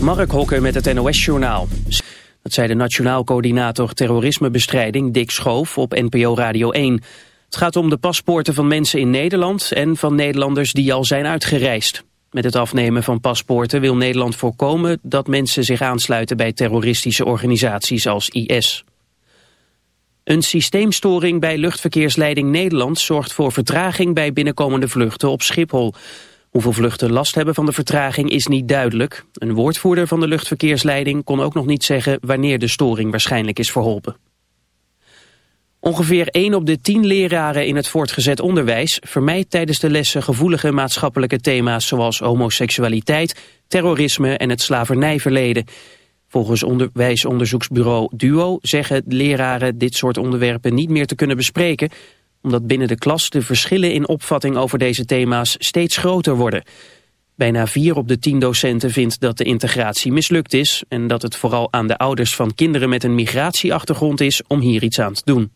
Mark Hokker met het NOS-journaal. Dat zei de Nationaal Coördinator Terrorismebestrijding Dick Schoof op NPO Radio 1. Het gaat om de paspoorten van mensen in Nederland en van Nederlanders die al zijn uitgereisd. Met het afnemen van paspoorten wil Nederland voorkomen dat mensen zich aansluiten bij terroristische organisaties als IS. Een systeemstoring bij luchtverkeersleiding Nederland zorgt voor vertraging bij binnenkomende vluchten op Schiphol. Hoeveel vluchten last hebben van de vertraging is niet duidelijk. Een woordvoerder van de luchtverkeersleiding kon ook nog niet zeggen wanneer de storing waarschijnlijk is verholpen. Ongeveer 1 op de 10 leraren in het voortgezet onderwijs vermijdt tijdens de lessen gevoelige maatschappelijke thema's zoals homoseksualiteit, terrorisme en het slavernijverleden. Volgens onderwijsonderzoeksbureau DUO zeggen leraren dit soort onderwerpen niet meer te kunnen bespreken, omdat binnen de klas de verschillen in opvatting over deze thema's steeds groter worden. Bijna vier op de tien docenten vindt dat de integratie mislukt is en dat het vooral aan de ouders van kinderen met een migratieachtergrond is om hier iets aan te doen.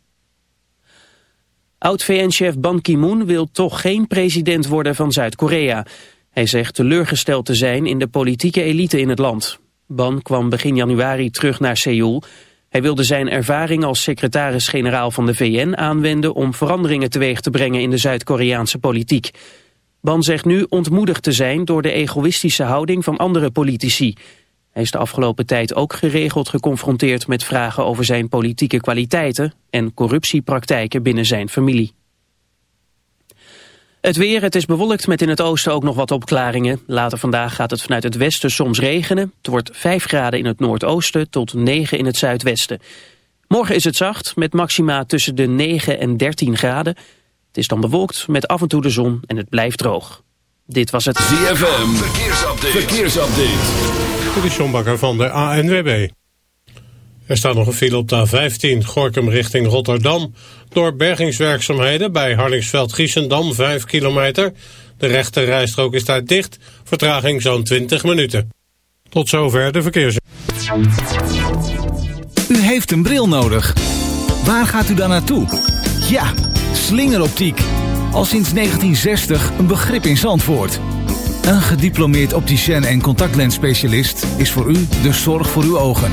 Oud-VN-chef Ban Ki-moon wil toch geen president worden van Zuid-Korea. Hij zegt teleurgesteld te zijn in de politieke elite in het land. Ban kwam begin januari terug naar Seoul. Hij wilde zijn ervaring als secretaris-generaal van de VN aanwenden om veranderingen teweeg te brengen in de Zuid-Koreaanse politiek. Ban zegt nu ontmoedigd te zijn door de egoïstische houding van andere politici. Hij is de afgelopen tijd ook geregeld geconfronteerd met vragen over zijn politieke kwaliteiten en corruptiepraktijken binnen zijn familie. Het weer, het is bewolkt met in het oosten ook nog wat opklaringen. Later vandaag gaat het vanuit het westen soms regenen. Het wordt 5 graden in het noordoosten tot 9 in het zuidwesten. Morgen is het zacht met maxima tussen de 9 en 13 graden. Het is dan bewolkt met af en toe de zon en het blijft droog. Dit was het ZFM Verkeersupdate. Verkeersupdate. Dit is John Bakker van de ANWB. Er staat nog een file op de A15, Gorkum richting Rotterdam. Door bergingswerkzaamheden bij Harlingsveld-Giessendam 5 kilometer. De rechte rijstrook is daar dicht, vertraging zo'n 20 minuten. Tot zover de verkeers. U heeft een bril nodig. Waar gaat u dan naartoe? Ja, slingeroptiek. Al sinds 1960 een begrip in Zandvoort. Een gediplomeerd opticien en contactlensspecialist is voor u de zorg voor uw ogen.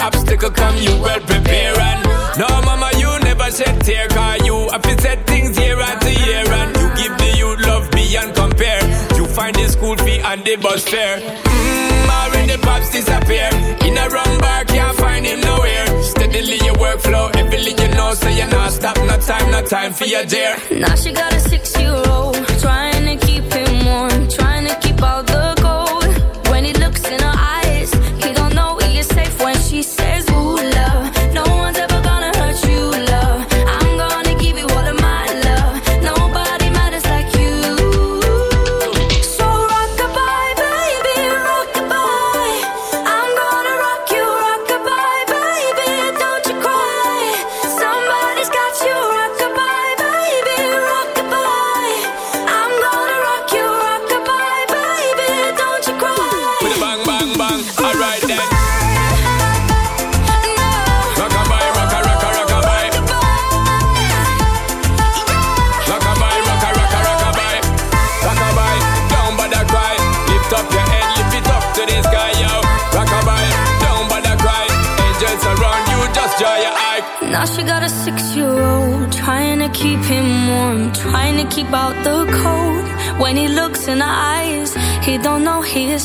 obstacle come, you well prepare. And no, mama, you never said tear, cause you have said things year after year. And you give the youth love beyond compare. You find the school fee and the bus fare. Mmm, already pops disappear. In a wrong bar, can't find him nowhere. Steadily your workflow, everything you know, so you're not stop. No time, no time for your dear. Now she got a six year old, trying to keep him warm, trying to keep all the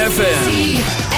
ZFM.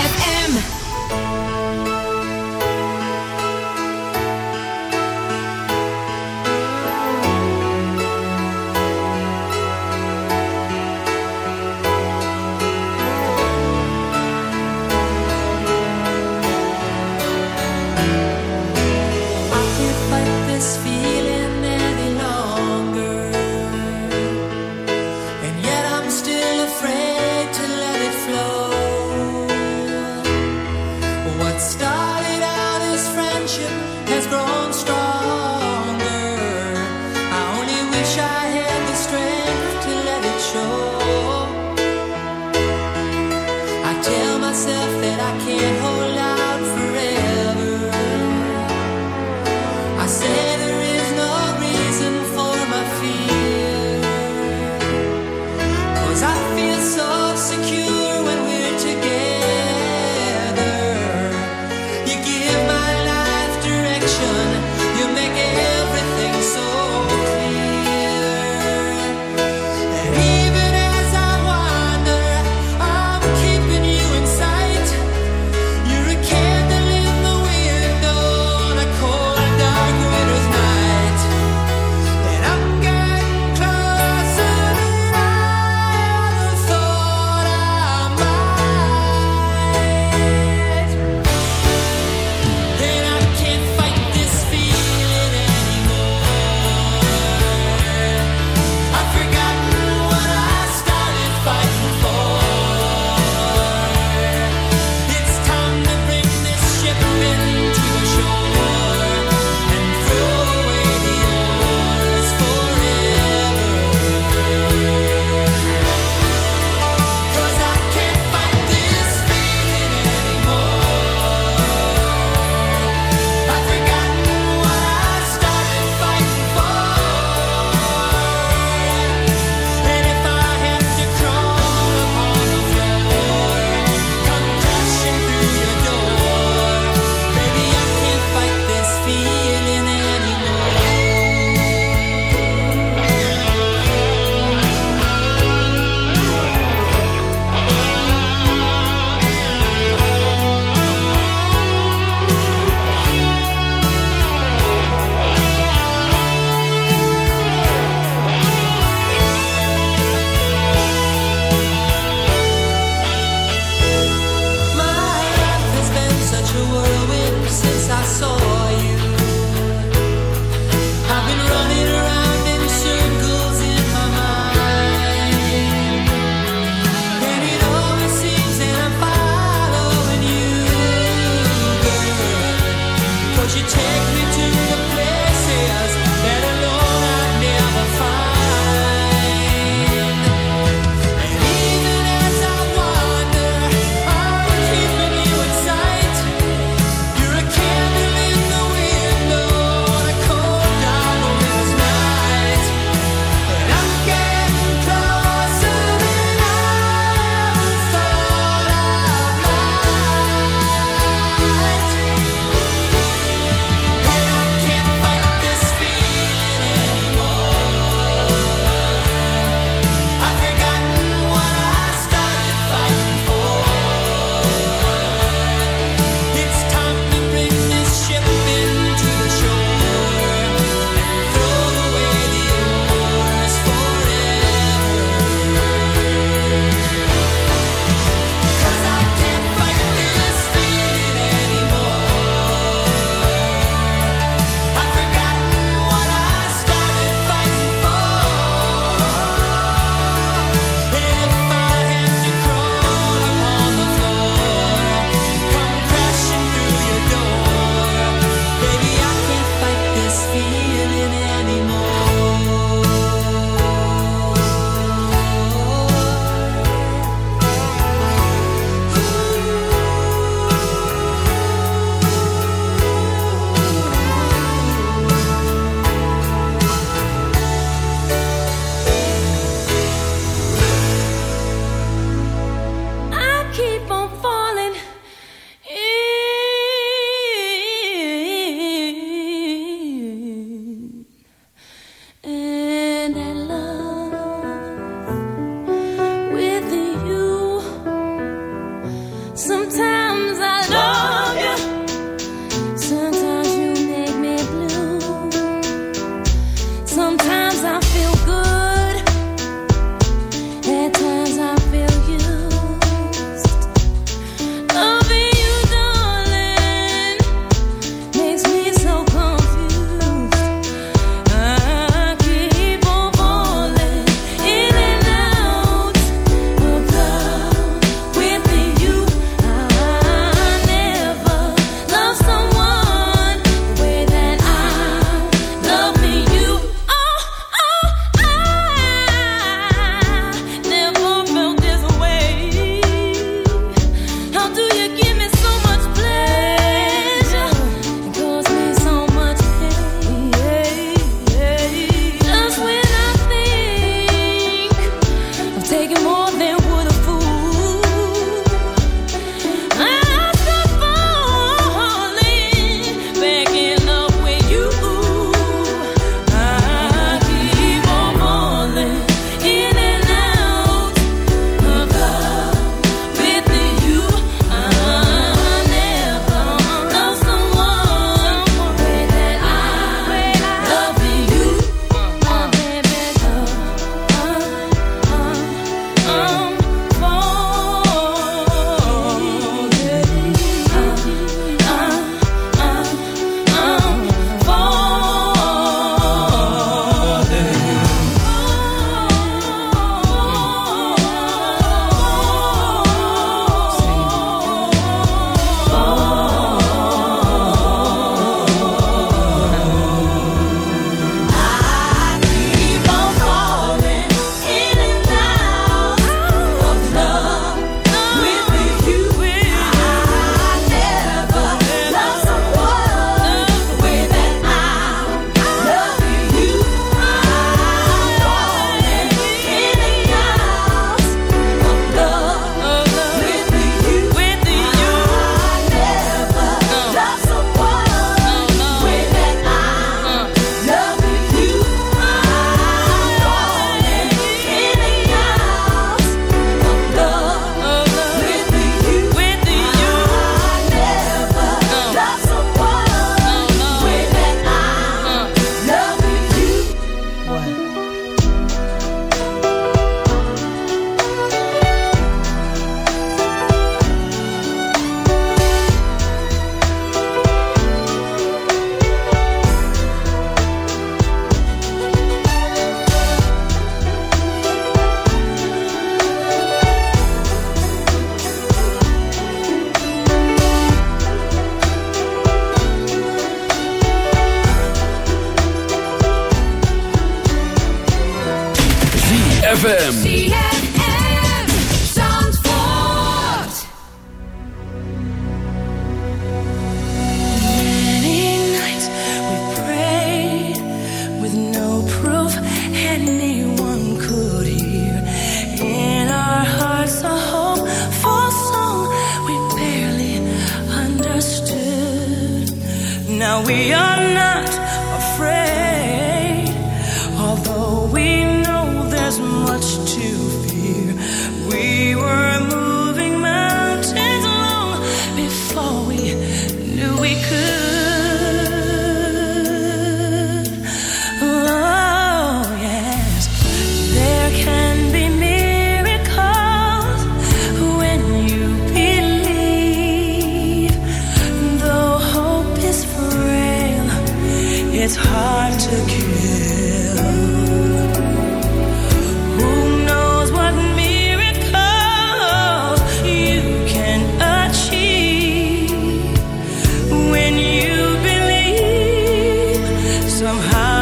how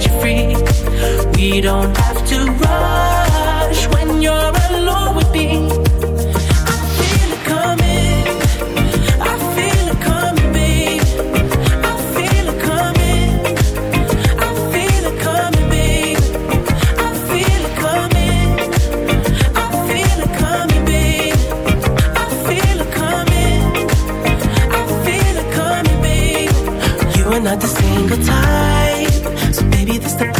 such a free. We don't have to rush when you're.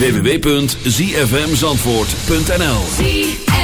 www.zfmzandvoort.nl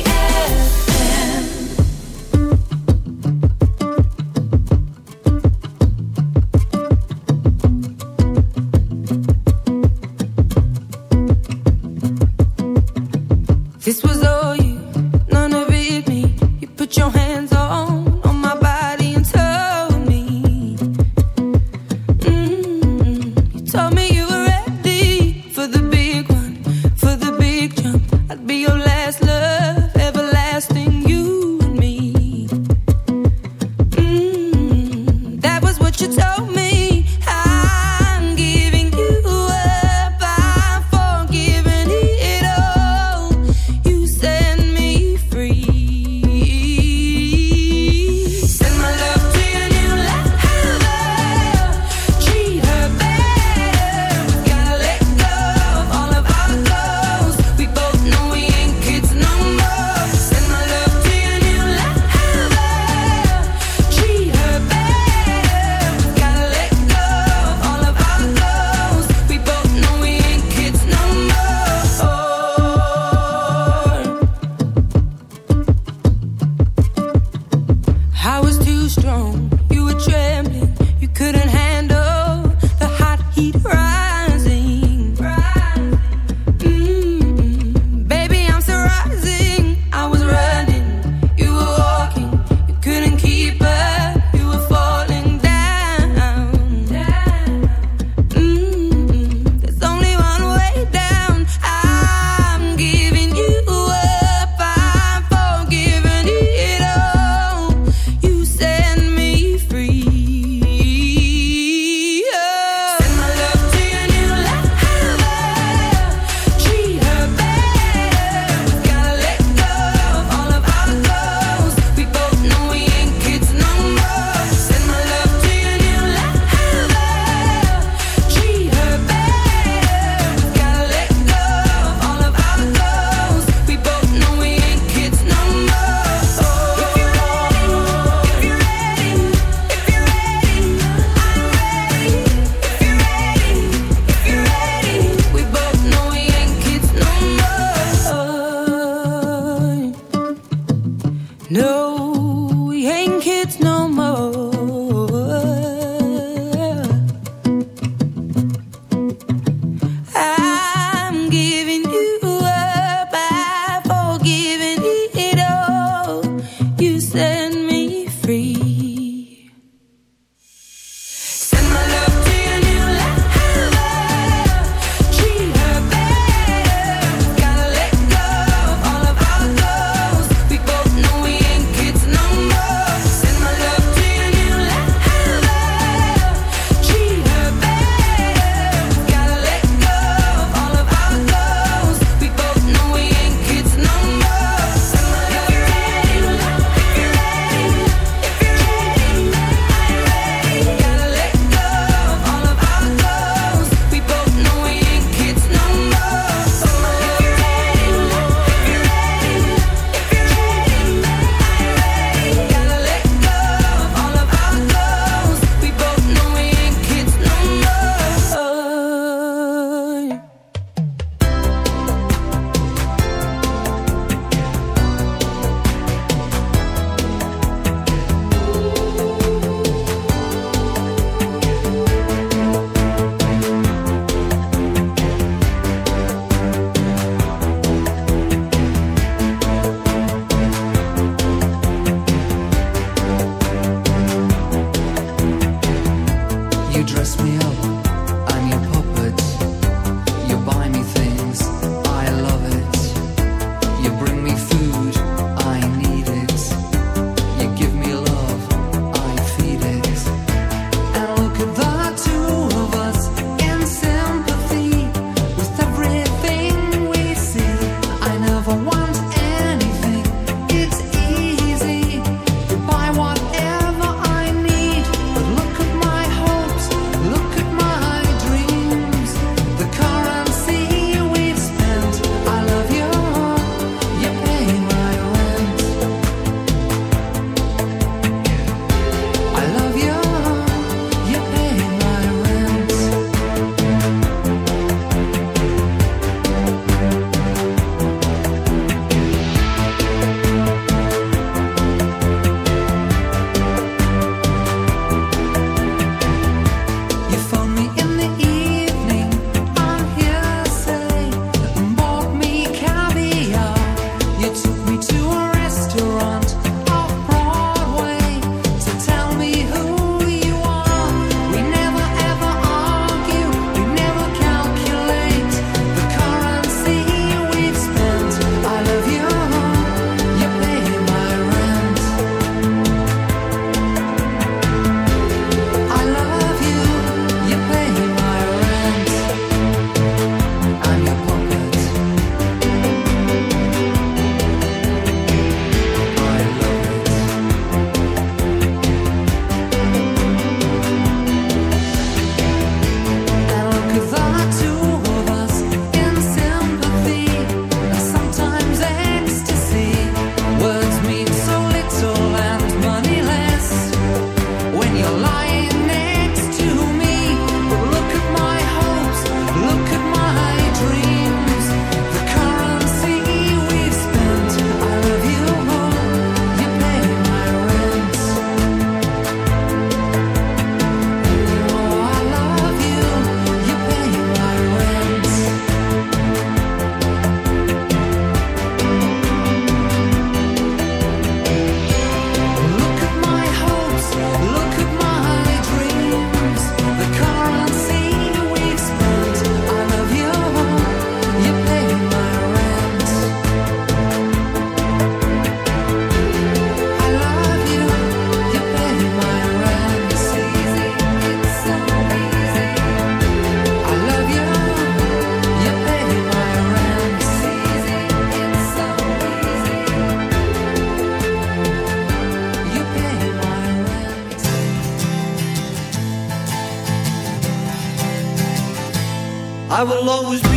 I will always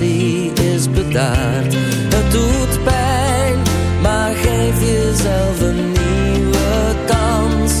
is bedaard. Het doet pijn, maar geef jezelf een nieuwe kans.